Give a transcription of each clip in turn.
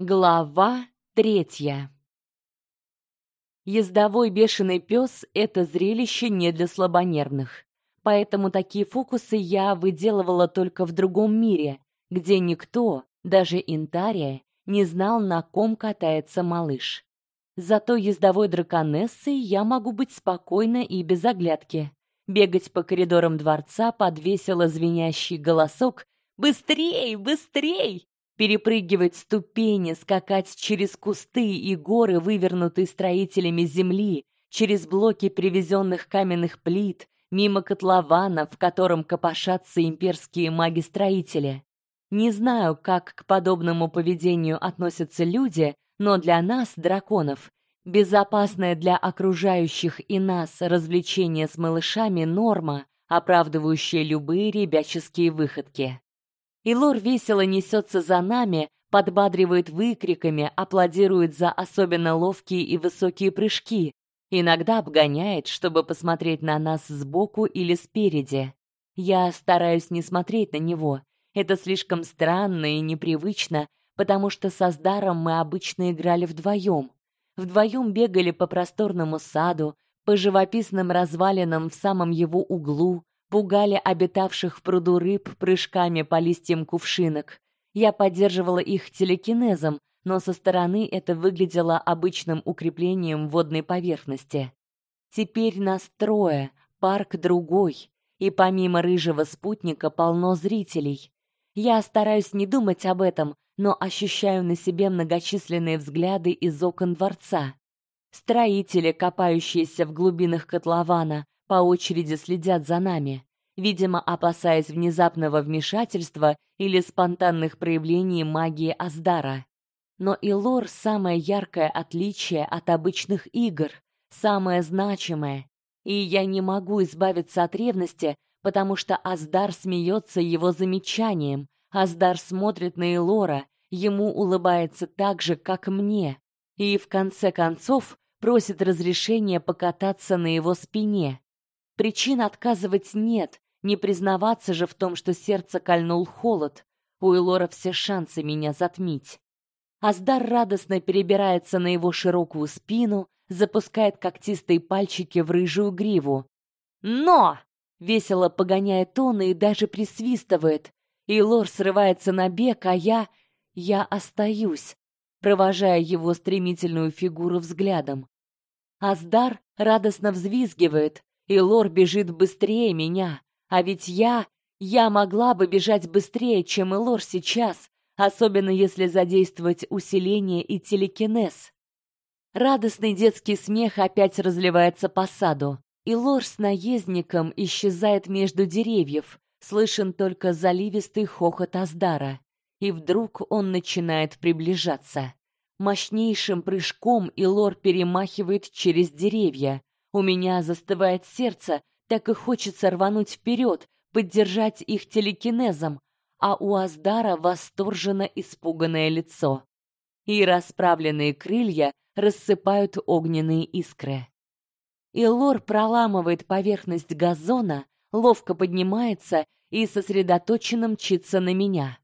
Глава третья. Ездовой бешеный пес — это зрелище не для слабонервных. Поэтому такие фокусы я выделывала только в другом мире, где никто, даже Интария, не знал, на ком катается малыш. Зато ездовой драконессой я могу быть спокойна и без оглядки. Бегать по коридорам дворца под весело звенящий голосок «Быстрей, быстрей!» Перепрыгивать ступени, скакать через кусты и горы, вывернутые строителями земли, через блоки привезенных каменных плит, мимо котлована, в котором копошатся имперские маги-строители. Не знаю, как к подобному поведению относятся люди, но для нас, драконов, безопасное для окружающих и нас развлечение с малышами норма, оправдывающая любые ребяческие выходки. И Лор весело несется за нами, подбадривает выкриками, аплодирует за особенно ловкие и высокие прыжки, иногда обгоняет, чтобы посмотреть на нас сбоку или спереди. Я стараюсь не смотреть на него. Это слишком странно и непривычно, потому что со Сдаром мы обычно играли вдвоем. Вдвоем бегали по просторному саду, по живописным развалинам в самом его углу, пугали обитавших в пруду рыб прыжками по листьям кувшинок. Я поддерживала их телекинезом, но со стороны это выглядело обычным укреплением водной поверхности. Теперь нас трое, парк другой, и помимо рыжего спутника полно зрителей. Я стараюсь не думать об этом, но ощущаю на себе многочисленные взгляды из окон дворца. Строители, копающиеся в глубинах котлована, по очереди следят за нами, видимо, опасаясь внезапного вмешательства или спонтанных проявлений магии Аздара. Но и лор самое яркое отличие от обычных игр, самое значимое. И я не могу избавиться от ревности, потому что Аздар смеется его замечанием. Аздар смотрит на Элора, ему улыбается так же, как мне, и в конце концов просит разрешения покататься на его спине. Причин отказывать нет, не признаваться же в том, что сердце кольнул холод. У Элора все шансы меня затмить. Аздар радостно перебирается на его широкую спину, запускает когтистые пальчики в рыжую гриву. Но! Весело погоняет он и даже присвистывает. И Лор срывается на бег, а я... Я остаюсь, провожая его стремительную фигуру взглядом. Аздар радостно взвизгивает, и Лор бежит быстрее меня, а ведь я, я могла бы бежать быстрее, чем Элор сейчас, особенно если задействовать усиление и телекинез. Радостный детский смех опять разливается по саду. И Лор с наездником исчезает между деревьев, слышен только заливистый хохот Аздара. И вдруг он начинает приближаться. Мощнейшим прыжком Илор перемахивает через деревья. У меня застывает сердце, так и хочется рвануть вперед, поддержать их телекинезом, а у Аздара восторженно испуганное лицо. И расправленные крылья рассыпают огненные искры. Илор проламывает поверхность газона, ловко поднимается и сосредоточенно мчится на меня.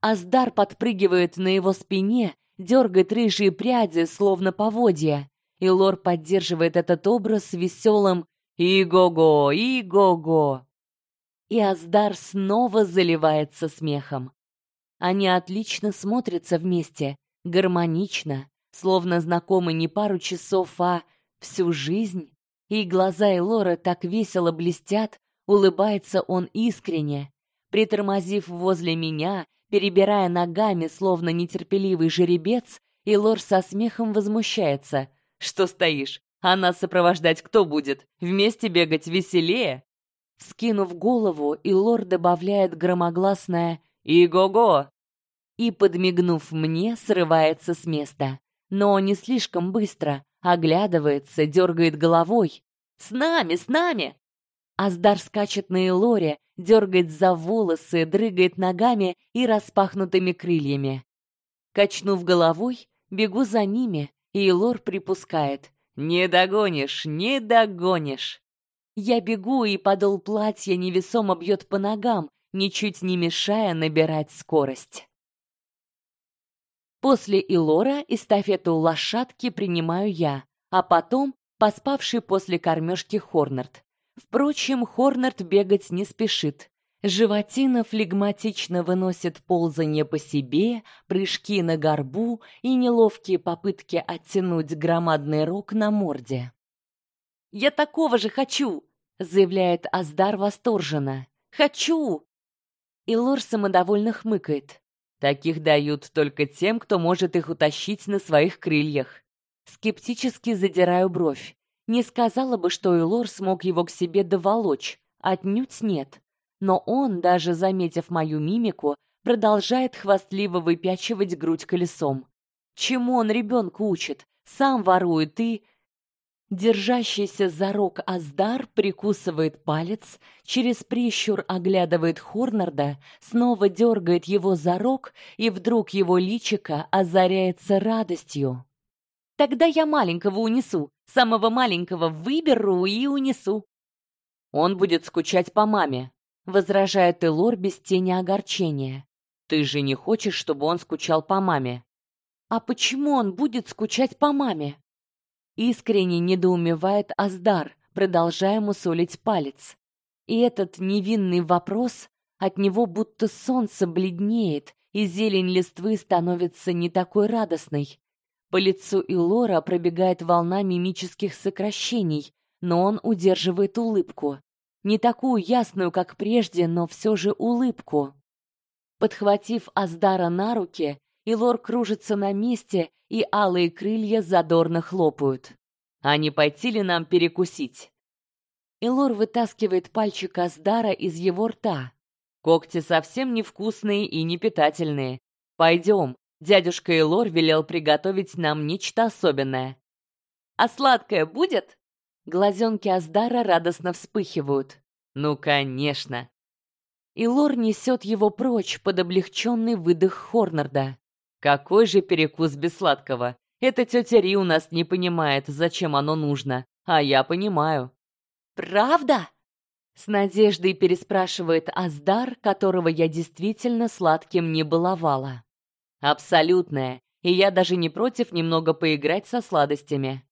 Аздар подпрыгивает на его спине, дергает рыжие пряди, словно поводья. И Лор поддерживает этот образ веселым «И-го-го! И-го-го!» И Аздар снова заливается смехом. Они отлично смотрятся вместе, гармонично, словно знакомы не пару часов, а всю жизнь. И глаза Элора так весело блестят, улыбается он искренне. Притормозив возле меня, перебирая ногами, словно нетерпеливый жеребец, Илор со смехом возмущается. «Что стоишь? А нас сопровождать кто будет? Вместе бегать веселее?» Скинув голову, Илор добавляет громогласное «И-го-го!» и, подмигнув мне, срывается с места. Но не слишком быстро, оглядывается, дергает головой. «С нами, с нами!» Аздар скачет на Илоре, дергает за волосы, дрыгает ногами и распахнутыми крыльями. Качнув головой, бегу за ними, и Илор припускает. Не догонишь, не догонишь. Я бегу, и подол платья невесомо бьет по ногам, ничуть не мешая набирать скорость. После Илора эстафету лошадки принимаю я, а потом поспавший после кормежки Хорнард. Впрочем, Хорнард бегать не спешит. Животина флегматично выносит ползание по себе, прыжки на горбу и неловкие попытки оттянуть громадный рог на морде. «Я такого же хочу!» — заявляет Аздар восторженно. «Хочу!» И Лор самодовольно хмыкает. Таких дают только тем, кто может их утащить на своих крыльях. Скептически задираю бровь. Не сказала бы, что Илор смог его к себе доволочь. Отнюдь нет. Но он, даже заметив мою мимику, продолжает хвастливо выпячивать грудь колесом. Чему он ребенка учит? Сам ворует и... Держащийся за рог Аздар прикусывает палец, через прищур оглядывает Хорнарда, снова дергает его за рог, и вдруг его личико озаряется радостью. Тогда я маленького унесу, самого маленького выберу и унесу. Он будет скучать по маме, возражает Элор без тени огорчения. Ты же не хочешь, чтобы он скучал по маме? А почему он будет скучать по маме? Искренне недоумевает Аздар, продолжая мусолить палец. И этот невинный вопрос от него будто солнце бледнеет, и зелень листвы становится не такой радостной. По лицу Илора пробегает волна мимических сокращений, но он удерживает улыбку. Не такую ясную, как прежде, но все же улыбку. Подхватив Аздара на руки, Илор кружится на месте, и алые крылья задорно хлопают. А не пойти ли нам перекусить? Илор вытаскивает пальчик Аздара из его рта. Когти совсем невкусные и не питательные. Пойдем, дядюшка Илор велел приготовить нам нечто особенное. А сладкое будет? Глазенки Аздара радостно вспыхивают. Ну, конечно. Илор несет его прочь под облегченный выдох Хорнарда. Какой же перекус без сладкого? Эта тетя Ри у нас не понимает, зачем оно нужно, а я понимаю. Правда? С надеждой переспрашивает Аздар, которого я действительно сладким не баловала. Абсолютная, и я даже не против немного поиграть со сладостями.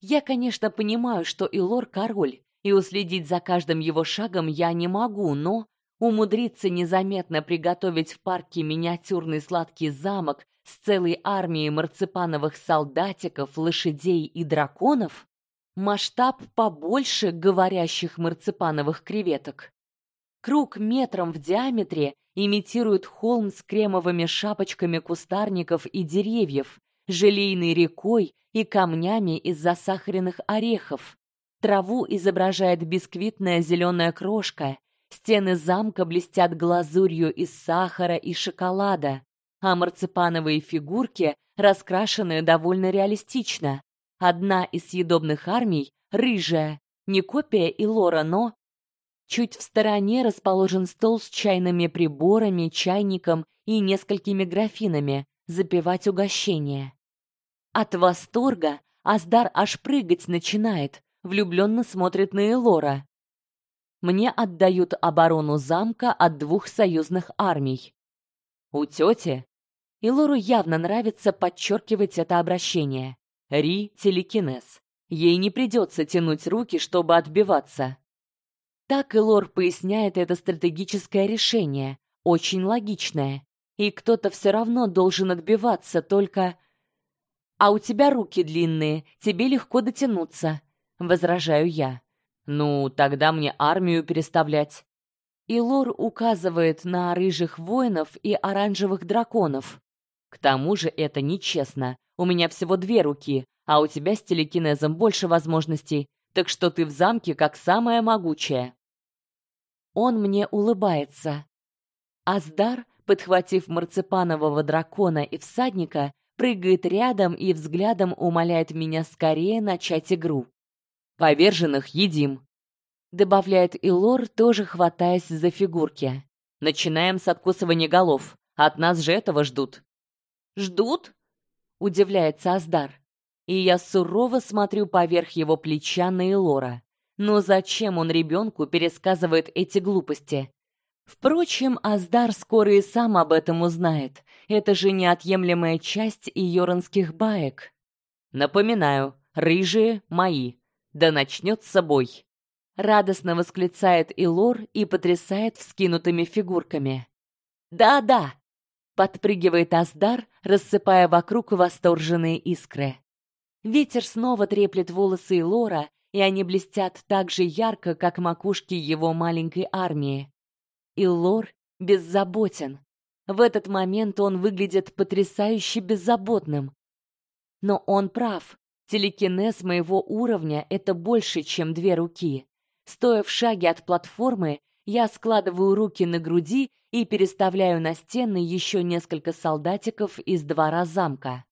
Я, конечно, понимаю, что Илор король, и уследить за каждым его шагом я не могу, но умудриться незаметно приготовить в парке миниатюрный сладкий замок с целой армией марципановых солдатиков, лошадей и драконов, масштаб побольше говорящих марципановых креветок. Круг метром в диаметре имитирует холм с кремовыми шапочками кустарников и деревьев, желейной рекой и камнями из засахаренных орехов. Траву изображает бисквитная зеленая крошка, Стены замка блестят глазурью из сахара и шоколада, а марципановые фигурки раскрашены довольно реалистично. Одна из съедобных армий рыжая, не копия Илора, но чуть в стороне расположен стол с чайными приборами, чайником и несколькими графинами запивать угощение. От восторга Аздар аж прыгать начинает, влюбленно смотрит на Элора мне отдают оборону замка от двух союзных армий. У тети и Лору явно нравится подчеркивать это обращение. Ри телекинез. Ей не придется тянуть руки, чтобы отбиваться. Так и Лор поясняет это стратегическое решение, очень логичное. И кто-то все равно должен отбиваться, только А у тебя руки длинные, тебе легко дотянуться, возражаю я. Ну, тогда мне армию переставлять. И Лор указывает на рыжих воинов и оранжевых драконов. К тому же это нечестно. У меня всего две руки, а у тебя с телекинезом больше возможностей, так что ты в замке как самая могучая. Он мне улыбается. Аздар, подхватив марципанового дракона и всадника, прыгает рядом и взглядом умоляет меня скорее начать игру. Поверженных едим, добавляет Илор, тоже хватаясь за фигурки. Начинаем с откусывания голов. От нас же этого ждут. Ждут? удивляется Аздар. И я сурово смотрю поверх его плеча на Илора. Но зачем он ребенку пересказывает эти глупости? Впрочем, Аздар скоро и сам об этом узнает. Это же неотъемлемая часть иоранских баек. Напоминаю, рыжие мои. Да начнется бой. Радостно восклицает Илор и потрясает вскинутыми фигурками. Да-да, подпрыгивает Аздар, рассыпая вокруг восторженные искры. Ветер снова треплет волосы Илора, и они блестят так же ярко, как макушки его маленькой армии. Илор беззаботен. В этот момент он выглядит потрясающе беззаботным. Но он прав. Телекинез моего уровня это больше, чем две руки. Стоя в шаге от платформы, я складываю руки на груди и переставляю на стены еще несколько солдатиков из двора замка.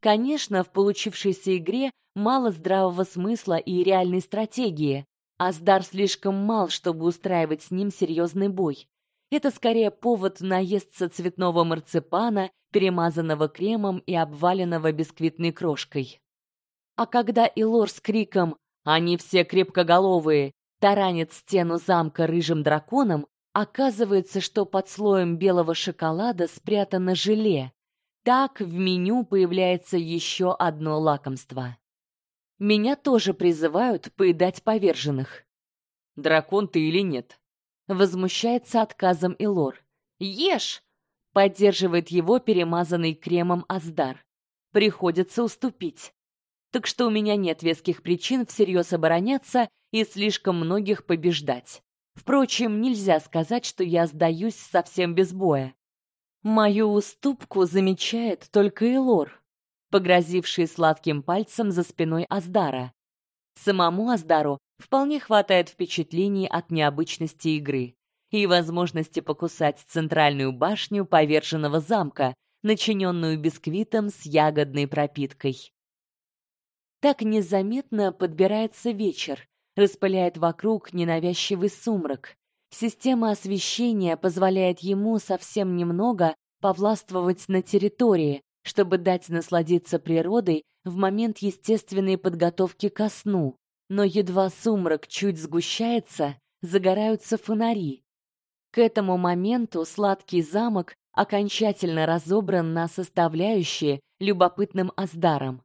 Конечно, в получившейся игре мало здравого смысла и реальной стратегии. Аздар слишком мал, чтобы устраивать с ним серьезный бой. Это скорее повод наесться цветного марципана, перемазанного кремом и обваленного бисквитной крошкой. А когда Илор с криком «Они все крепкоголовые!» таранит стену замка рыжим драконом, оказывается, что под слоем белого шоколада спрятано желе. Так в меню появляется еще одно лакомство. Меня тоже призывают поедать поверженных. Дракон ты или нет? Возмущается отказом Илор. Ешь! Поддерживает его перемазанный кремом Аздар. Приходится уступить. Так что у меня нет веских причин всерьез обороняться и слишком многих побеждать. Впрочем, нельзя сказать, что я сдаюсь совсем без боя. Мою уступку замечает только Элор, погрозивший сладким пальцем за спиной Аздара. Самому Аздару вполне хватает впечатлений от необычности игры и возможности покусать центральную башню поверженного замка, начиненную бисквитом с ягодной пропиткой. Так незаметно подбирается вечер, распыляет вокруг ненавязчивый сумрак. Система освещения позволяет ему совсем немного повластвовать на территории, чтобы дать насладиться природой в момент естественной подготовки ко сну. Но едва сумрак чуть сгущается, загораются фонари. К этому моменту сладкий замок окончательно разобран на составляющие любопытным аздаром.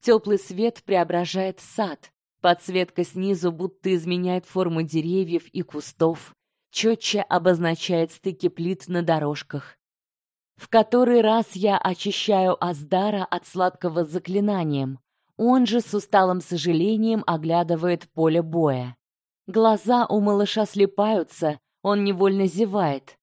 Теплый свет преображает сад. Подсветка снизу будто изменяет форму деревьев и кустов, четче обозначает стыки плит на дорожках. В который раз я очищаю Аздара от сладкого заклинанием. Он же с усталым сожалением оглядывает поле боя. Глаза у малыша слепаются, он невольно зевает.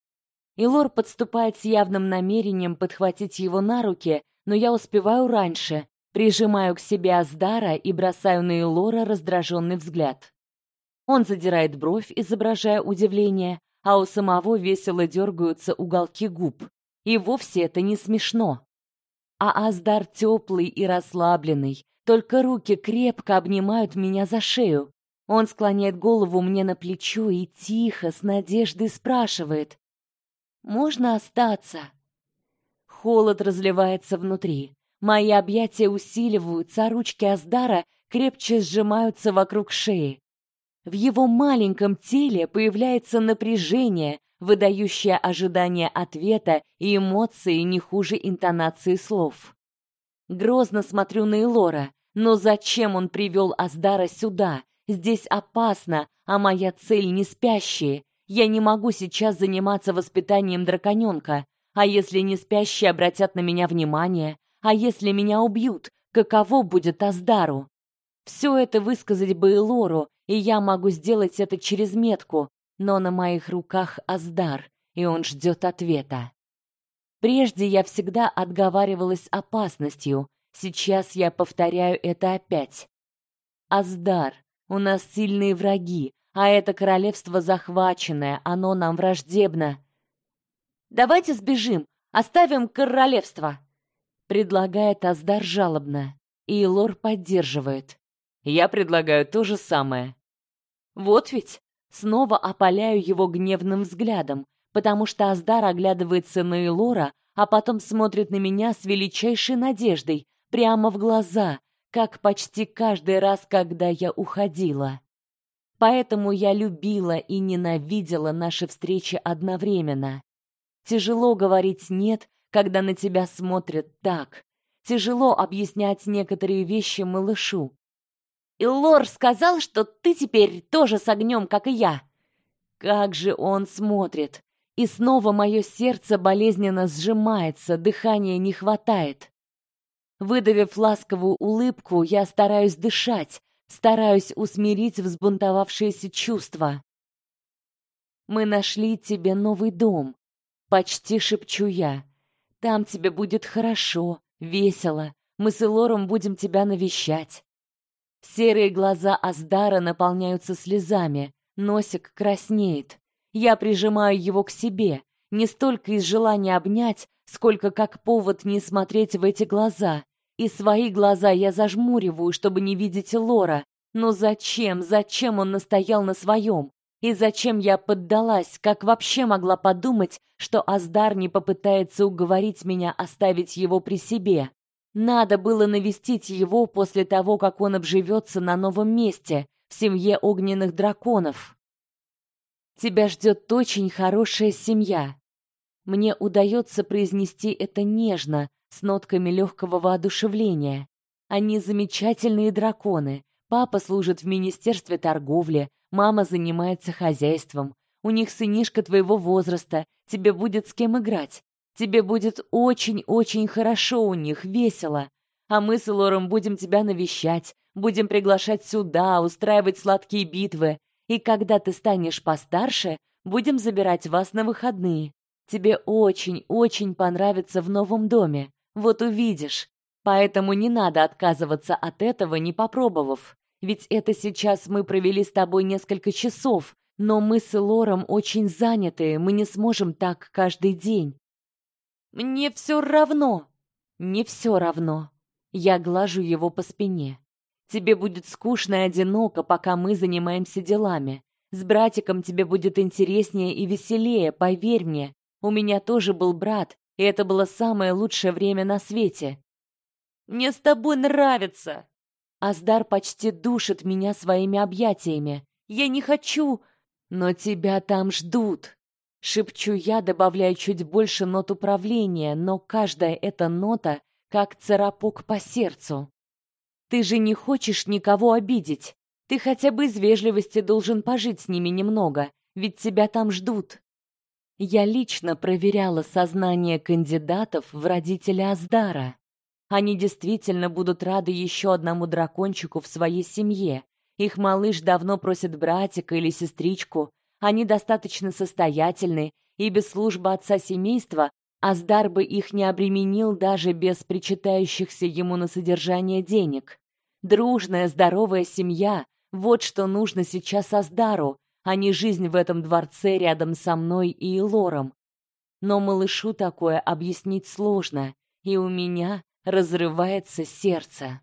Илор подступает с явным намерением подхватить его на руки, но я успеваю раньше, Прижимаю к себе Аздара и бросаю на Элора раздраженный взгляд. Он задирает бровь, изображая удивление, а у самого весело дергаются уголки губ. И вовсе это не смешно. А Аздар теплый и расслабленный, только руки крепко обнимают меня за шею. Он склоняет голову мне на плечо и тихо, с надеждой спрашивает: "Можно остаться?" Холод разливается внутри. Мои объятия усиливаются, а ручки Аздара крепче сжимаются вокруг шеи. В его маленьком теле появляется напряжение, выдающее ожидание ответа и эмоции не хуже интонации слов. Грозно смотрю на Элора, но зачем он привел Аздара сюда? Здесь опасно, а моя цель не спящие. Я не могу сейчас заниматься воспитанием драконёнка. А если не спящие обратят на меня внимание, а если меня убьют, каково будет Аздару? Все это высказать бы и и я могу сделать это через метку, но на моих руках Аздар, и он ждет ответа. Прежде я всегда отговаривалась опасностью, сейчас я повторяю это опять. Аздар, у нас сильные враги, а это королевство захваченное, оно нам враждебно. Давайте сбежим, оставим королевство предлагает Аздар жалобно, и Лор поддерживает. Я предлагаю то же самое. Вот ведь снова опаляю его гневным взглядом, потому что Аздар оглядывается на Элора, а потом смотрит на меня с величайшей надеждой, прямо в глаза, как почти каждый раз, когда я уходила. Поэтому я любила и ненавидела наши встречи одновременно. Тяжело говорить нет, когда на тебя смотрят так. Тяжело объяснять некоторые вещи малышу. И Лор сказал, что ты теперь тоже с огнем, как и я. Как же он смотрит. И снова мое сердце болезненно сжимается, дыхания не хватает. Выдавив ласковую улыбку, я стараюсь дышать, стараюсь усмирить взбунтовавшиеся чувства. Мы нашли тебе новый дом, почти шепчу я. Там тебе будет хорошо, весело. Мы с Элором будем тебя навещать. Серые глаза Аздара наполняются слезами, носик краснеет. Я прижимаю его к себе, не столько из желания обнять, сколько как повод не смотреть в эти глаза. И свои глаза я зажмуриваю, чтобы не видеть Лора. Но зачем, зачем он настоял на своем? И зачем я поддалась? Как вообще могла подумать, что Аздар не попытается уговорить меня оставить его при себе? Надо было навестить его после того, как он обживется на новом месте, в семье огненных драконов. Тебя ждет очень хорошая семья. Мне удается произнести это нежно, с нотками легкого воодушевления. Они замечательные драконы. Папа служит в министерстве торговли, мама занимается хозяйством. У них сынишка твоего возраста, тебе будет с кем играть. Тебе будет очень-очень хорошо у них, весело. А мы с Лором будем тебя навещать, будем приглашать сюда, устраивать сладкие битвы. И когда ты станешь постарше, будем забирать вас на выходные. Тебе очень-очень понравится в новом доме. Вот увидишь. Поэтому не надо отказываться от этого, не попробовав. Ведь это сейчас мы провели с тобой несколько часов, но мы с Лором очень заняты, мы не сможем так каждый день. Мне все равно. Не все равно. Я глажу его по спине. Тебе будет скучно и одиноко, пока мы занимаемся делами. С братиком тебе будет интереснее и веселее, поверь мне. У меня тоже был брат, и это было самое лучшее время на свете. Мне с тобой нравится. Аздар почти душит меня своими объятиями. Я не хочу, но тебя там ждут. Шепчу я, добавляя чуть больше нот управления, но каждая эта нота как царапок по сердцу. Ты же не хочешь никого обидеть. Ты хотя бы из вежливости должен пожить с ними немного, ведь тебя там ждут. Я лично проверяла сознание кандидатов в родители Аздара. Они действительно будут рады еще одному дракончику в своей семье. Их малыш давно просит братика или сестричку. Они достаточно состоятельны, и без службы отца семейства Аздар бы их не обременил даже без причитающихся ему на содержание денег. Дружная, здоровая семья вот что нужно сейчас Аздару, а не жизнь в этом дворце рядом со мной и Лором. Но малышу такое объяснить сложно, и у меня разрывается сердце.